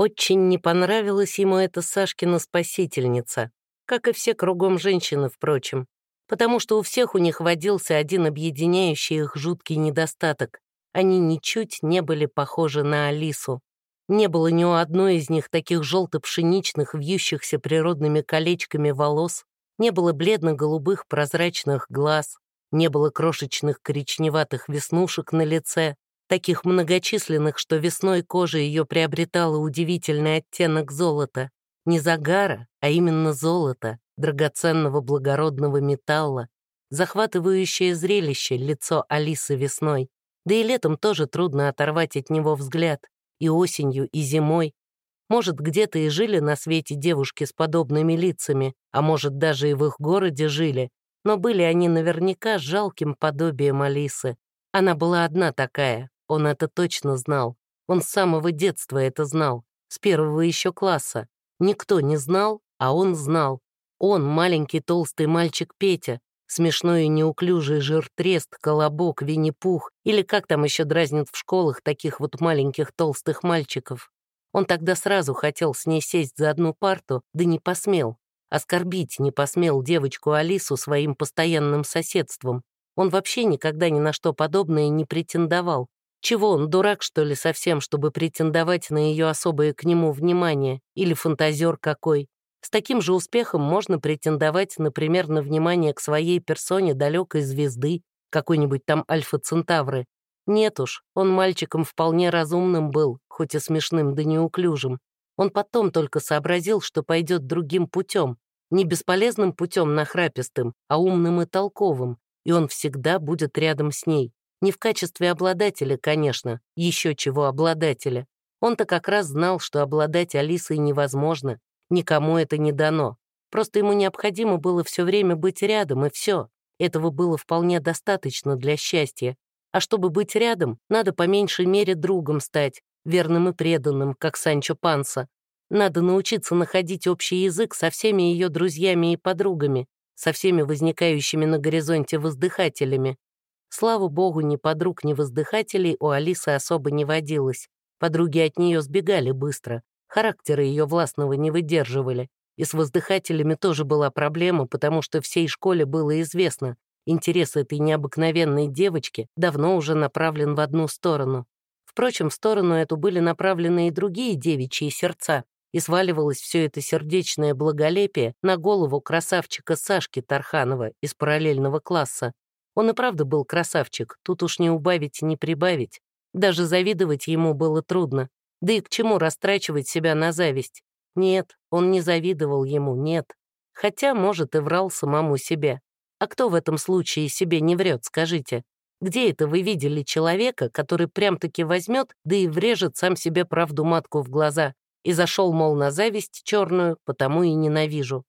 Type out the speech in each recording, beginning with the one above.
Очень не понравилась ему эта Сашкина спасительница, как и все кругом женщины, впрочем, потому что у всех у них водился один объединяющий их жуткий недостаток. Они ничуть не были похожи на Алису. Не было ни у одной из них таких желто-пшеничных, вьющихся природными колечками волос, не было бледно-голубых прозрачных глаз, не было крошечных коричневатых веснушек на лице, таких многочисленных, что весной кожа ее приобретала удивительный оттенок золота. Не загара, а именно золота, драгоценного благородного металла. Захватывающее зрелище лицо Алисы весной. Да и летом тоже трудно оторвать от него взгляд. И осенью, и зимой. Может, где-то и жили на свете девушки с подобными лицами, а может, даже и в их городе жили, но были они наверняка жалким подобием Алисы. Она была одна такая, он это точно знал. Он с самого детства это знал, с первого еще класса. Никто не знал, а он знал. Он, маленький толстый мальчик Петя, смешной и неуклюжий жир-трест, колобок, винни-пух, или как там еще дразнят в школах таких вот маленьких толстых мальчиков. Он тогда сразу хотел с ней сесть за одну парту, да не посмел. Оскорбить не посмел девочку Алису своим постоянным соседством. Он вообще никогда ни на что подобное не претендовал, чего он, дурак, что ли, совсем, чтобы претендовать на ее особое к нему внимание? Или фантазер какой? С таким же успехом можно претендовать, например, на внимание к своей персоне далекой звезды, какой-нибудь там Альфа-Центавры. Нет уж, он мальчиком вполне разумным был, хоть и смешным да неуклюжим. Он потом только сообразил, что пойдет другим путем, не бесполезным путем нахрапистым, а умным и толковым, и он всегда будет рядом с ней. Не в качестве обладателя, конечно, еще чего обладателя. Он-то как раз знал, что обладать Алисой невозможно, никому это не дано. Просто ему необходимо было все время быть рядом, и все. Этого было вполне достаточно для счастья. А чтобы быть рядом, надо по меньшей мере другом стать, верным и преданным, как Санчо Панса. Надо научиться находить общий язык со всеми ее друзьями и подругами, со всеми возникающими на горизонте воздыхателями, Слава богу, ни подруг, ни воздыхателей у Алисы особо не водилось. Подруги от нее сбегали быстро, характера ее властного не выдерживали. И с воздыхателями тоже была проблема, потому что всей школе было известно, интерес этой необыкновенной девочки давно уже направлен в одну сторону. Впрочем, в сторону эту были направлены и другие девичьи сердца, и сваливалось все это сердечное благолепие на голову красавчика Сашки Тарханова из параллельного класса, он и правда был красавчик, тут уж не убавить, не прибавить. Даже завидовать ему было трудно. Да и к чему растрачивать себя на зависть? Нет, он не завидовал ему, нет. Хотя, может, и врал самому себе. А кто в этом случае себе не врет, скажите? Где это вы видели человека, который прям-таки возьмет, да и врежет сам себе правду матку в глаза, и зашел, мол, на зависть черную, потому и ненавижу.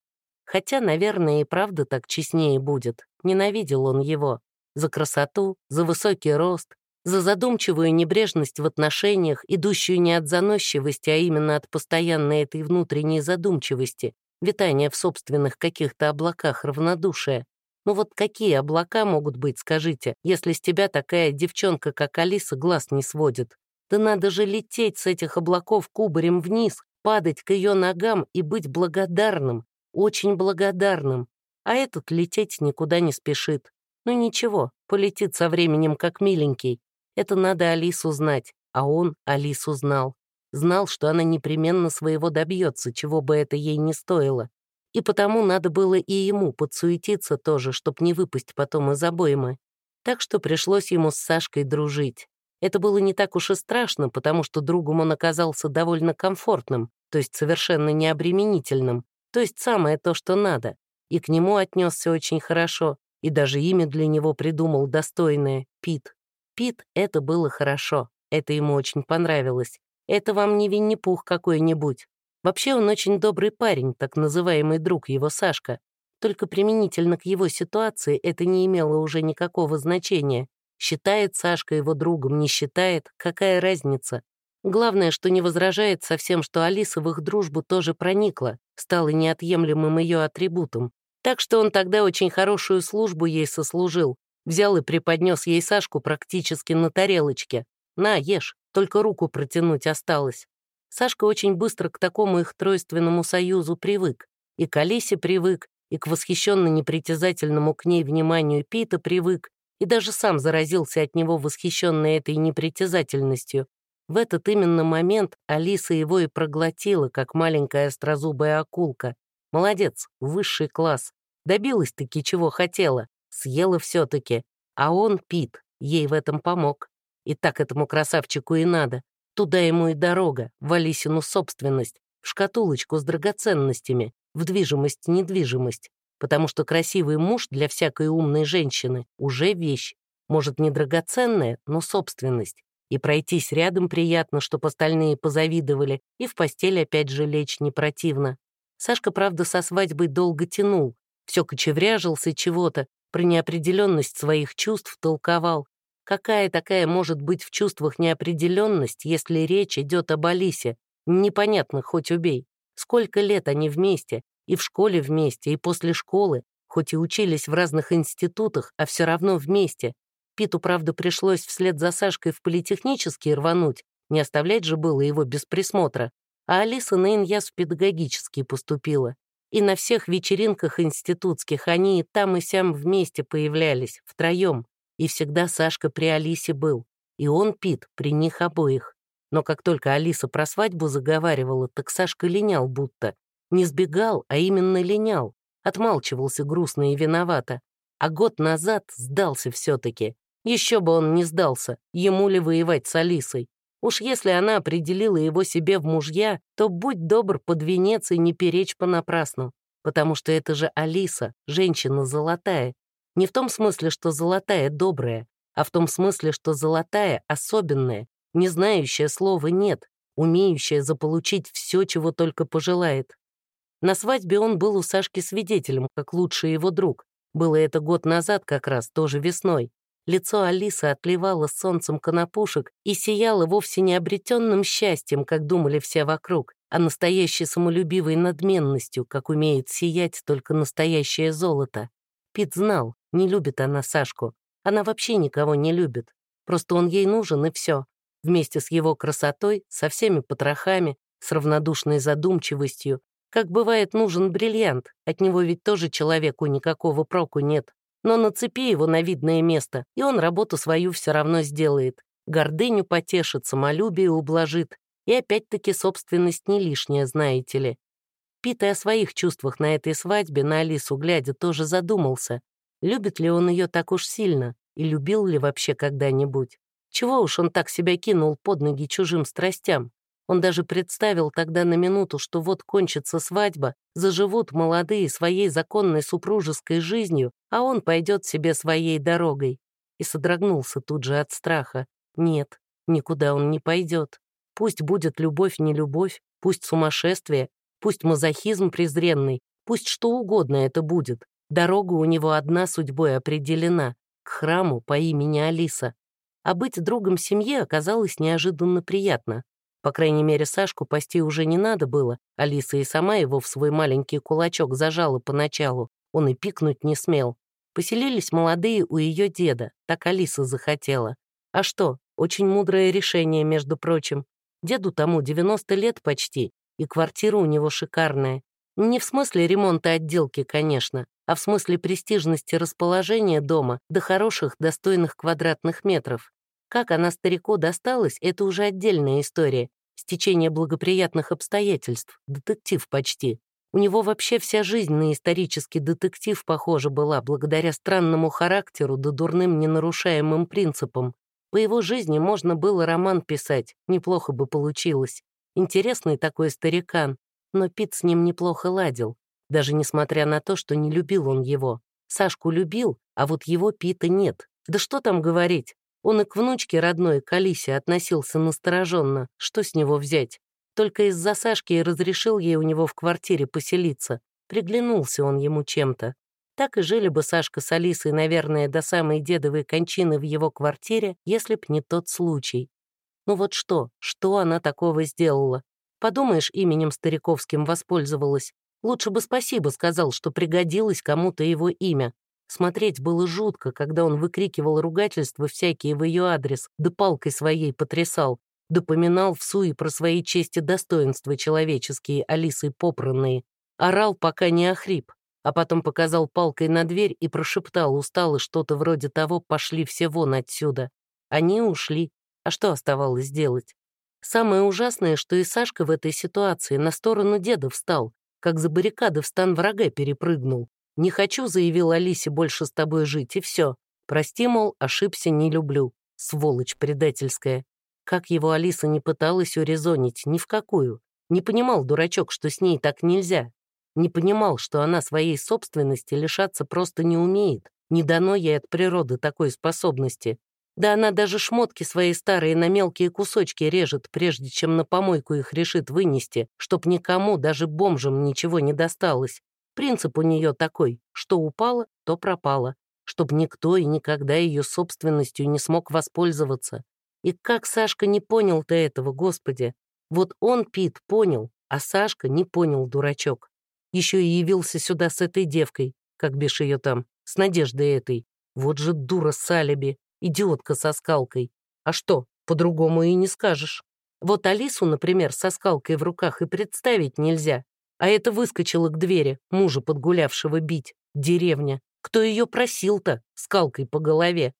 Хотя, наверное, и правда так честнее будет. Ненавидел он его. За красоту, за высокий рост, за задумчивую небрежность в отношениях, идущую не от заносчивости, а именно от постоянной этой внутренней задумчивости, витания в собственных каких-то облаках равнодушия. Ну вот какие облака могут быть, скажите, если с тебя такая девчонка, как Алиса, глаз не сводит? Да надо же лететь с этих облаков кубарем вниз, падать к ее ногам и быть благодарным, очень благодарным, а этот лететь никуда не спешит. Ну ничего, полетит со временем как миленький. Это надо Алису знать, а он Алису знал. Знал, что она непременно своего добьется, чего бы это ей не стоило. И потому надо было и ему подсуетиться тоже, чтоб не выпасть потом из обоймы. Так что пришлось ему с Сашкой дружить. Это было не так уж и страшно, потому что другом он оказался довольно комфортным, то есть совершенно необременительным, то есть самое то, что надо. И к нему отнесся очень хорошо, и даже имя для него придумал достойное — Пит. Пит — это было хорошо, это ему очень понравилось. Это вам не Винни-Пух какой-нибудь. Вообще он очень добрый парень, так называемый друг его Сашка. Только применительно к его ситуации это не имело уже никакого значения. Считает Сашка его другом, не считает, какая разница? Главное, что не возражает совсем, что Алиса в их дружбу тоже проникла, стала неотъемлемым ее атрибутом. Так что он тогда очень хорошую службу ей сослужил, взял и преподнес ей Сашку практически на тарелочке. «На, ешь, только руку протянуть осталось». Сашка очень быстро к такому их тройственному союзу привык. И к Алисе привык, и к восхищенно непритязательному к ней вниманию Пита привык, и даже сам заразился от него восхищенной этой непритязательностью. В этот именно момент Алиса его и проглотила, как маленькая острозубая акулка. Молодец, высший класс. Добилась-таки, чего хотела. Съела все-таки. А он, Пит, ей в этом помог. И так этому красавчику и надо. Туда ему и дорога, в Алисину собственность, в шкатулочку с драгоценностями, в движимость-недвижимость. Потому что красивый муж для всякой умной женщины уже вещь. Может, не драгоценная, но собственность. И пройтись рядом приятно, чтоб остальные позавидовали, и в постель опять же лечь не противно. Сашка, правда, со свадьбой долго тянул, все кочевряжился чего-то, про неопределенность своих чувств толковал. Какая такая может быть в чувствах неопределенность, если речь идет об Алисе? Непонятно, хоть убей. Сколько лет они вместе, и в школе вместе, и после школы, хоть и учились в разных институтах, а все равно вместе. Питу, правда, пришлось вслед за Сашкой в политехнический рвануть, не оставлять же было его без присмотра. А Алиса на Иньяс в педагогический поступила. И на всех вечеринках институтских они и там, и сям вместе появлялись, втроем. И всегда Сашка при Алисе был. И он, Пит, при них обоих. Но как только Алиса про свадьбу заговаривала, так Сашка линял будто. Не сбегал, а именно линял. Отмалчивался грустно и виновато. А год назад сдался все-таки. Еще бы он не сдался, ему ли воевать с Алисой. Уж если она определила его себе в мужья, то будь добр под венец и не перечь понапрасну. Потому что это же Алиса, женщина золотая. Не в том смысле, что золотая добрая, а в том смысле, что золотая особенная, не знающая слова «нет», умеющая заполучить все, чего только пожелает. На свадьбе он был у Сашки свидетелем, как лучший его друг. Было это год назад как раз, тоже весной. Лицо Алисы отливало солнцем конопушек и сияло вовсе не обретенным счастьем, как думали все вокруг, а настоящей самолюбивой надменностью, как умеет сиять только настоящее золото. Пит знал, не любит она Сашку. Она вообще никого не любит. Просто он ей нужен, и все. Вместе с его красотой, со всеми потрохами, с равнодушной задумчивостью. Как бывает нужен бриллиант, от него ведь тоже человеку никакого проку нет. Но нацепи его на видное место, и он работу свою все равно сделает. Гордыню потешит, самолюбие ублажит. И опять-таки собственность не лишняя, знаете ли. Пит и о своих чувствах на этой свадьбе на Алису глядя тоже задумался. Любит ли он ее так уж сильно? И любил ли вообще когда-нибудь? Чего уж он так себя кинул под ноги чужим страстям? Он даже представил тогда на минуту, что вот кончится свадьба, заживут молодые своей законной супружеской жизнью, а он пойдет себе своей дорогой. И содрогнулся тут же от страха. Нет, никуда он не пойдет. Пусть будет любовь не любовь, пусть сумасшествие, пусть мазохизм презренный, пусть что угодно это будет. Дорога у него одна судьбой определена — к храму по имени Алиса. А быть другом семьи оказалось неожиданно приятно. По крайней мере, Сашку пасти уже не надо было. Алиса и сама его в свой маленький кулачок зажала поначалу. Он и пикнуть не смел. Поселились молодые у ее деда. Так Алиса захотела. А что, очень мудрое решение, между прочим. Деду тому 90 лет почти, и квартира у него шикарная. Не в смысле ремонта отделки, конечно, а в смысле престижности расположения дома до хороших, достойных квадратных метров. Как она старику досталась, это уже отдельная история. Стечение благоприятных обстоятельств. Детектив почти. У него вообще вся жизнь на исторический детектив, похоже, была, благодаря странному характеру да дурным ненарушаемым принципам. По его жизни можно было роман писать, неплохо бы получилось. Интересный такой старикан, но Пит с ним неплохо ладил, даже несмотря на то, что не любил он его. Сашку любил, а вот его Пита нет. Да что там говорить, он и к внучке родной, к Алисе, относился настороженно. Что с него взять? Только из-за Сашки и разрешил ей у него в квартире поселиться. Приглянулся он ему чем-то. Так и жили бы Сашка с Алисой, наверное, до самой дедовой кончины в его квартире, если б не тот случай. Ну вот что, что она такого сделала? Подумаешь, именем Стариковским воспользовалась. Лучше бы спасибо сказал, что пригодилось кому-то его имя. Смотреть было жутко, когда он выкрикивал ругательства всякие в ее адрес, да палкой своей потрясал. допоминал в суе про свои чести достоинства человеческие, Алисой попранные, орал, пока не охрип, а потом показал палкой на дверь и прошептал устало что-то вроде того «пошли все вон отсюда». Они ушли. А что оставалось делать? Самое ужасное, что и Сашка в этой ситуации на сторону деда встал, как за баррикады в стан врага перепрыгнул. «Не хочу», — заявил Алисе, — «больше с тобой жить, и все. Прости, мол, ошибся, не люблю. Сволочь предательская». Как его Алиса не пыталась урезонить, ни в какую. Не понимал дурачок, что с ней так нельзя. Не понимал, что она своей собственности лишаться просто не умеет. Не дано ей от природы такой способности. Да она даже шмотки свои старые на мелкие кусочки режет, прежде чем на помойку их решит вынести, чтоб никому, даже бомжам, ничего не досталось. Принцип у нее такой, что упало, то пропало, чтоб никто и никогда ее собственностью не смог воспользоваться. И как Сашка не понял-то этого, Господи? Вот он, Пит, понял, а Сашка не понял, дурачок. Еще и явился сюда с этой девкой, как бишь ее там, с Надеждой этой. Вот же дура с алиби, идиотка со скалкой. А что, по-другому и не скажешь. Вот Алису, например, со скалкой в руках и представить нельзя. А это выскочила к двери, мужа подгулявшего бить. Деревня. Кто ее просил-то, скалкой по голове?